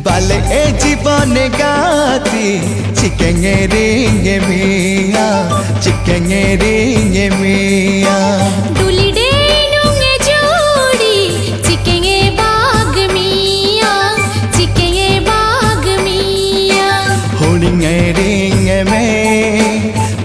এ জীবনে গাতি চিকেঙে রেঙে মিয়া চিকেঙে রেঙে মিয়া േ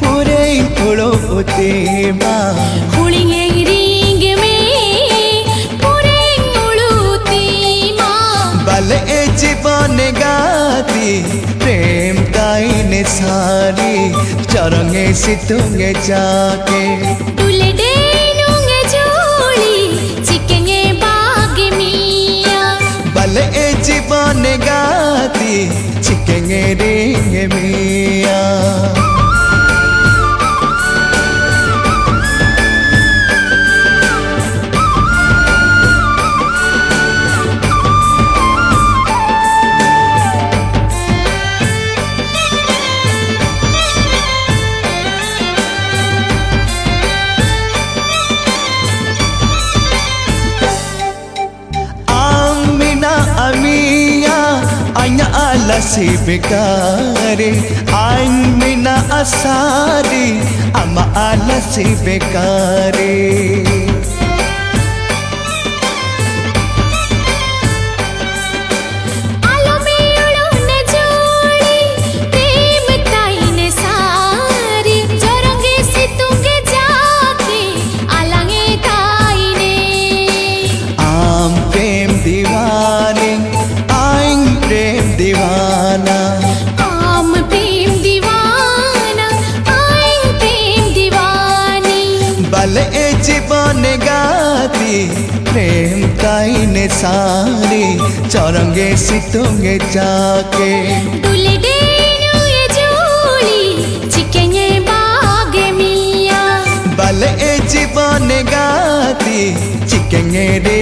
പൂരേ പുളോ തേമാ ए जीवन गाती प्रेम ताइने सारी चरंगे सितुंगे जाके। बुलेट लसी बेकारे आइन मिना असारे अम आलसी बेकारे हाल ए जीवन गाती प्रेम काई ने सारी चौरंगे सितोंगे जाके। दुलडे जीवन गाती चिकेंगे रे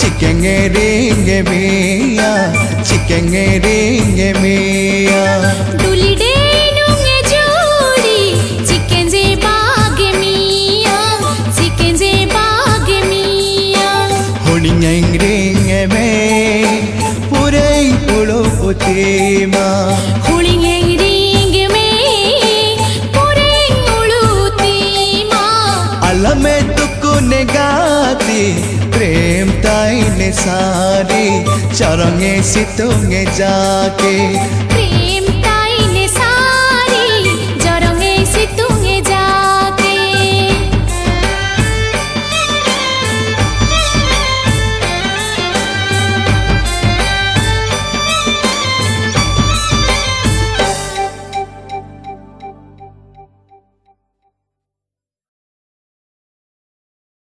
ചിക്കങ്ങേരേങ്ക മേയ ചിക്കങ്ങേരേങ്ക മേയ ഒളിഞ്ഞേങ്ങ മേ പുരൈ പുളോ പൊത്തേ सारी चरंगे सितोंगे जाके।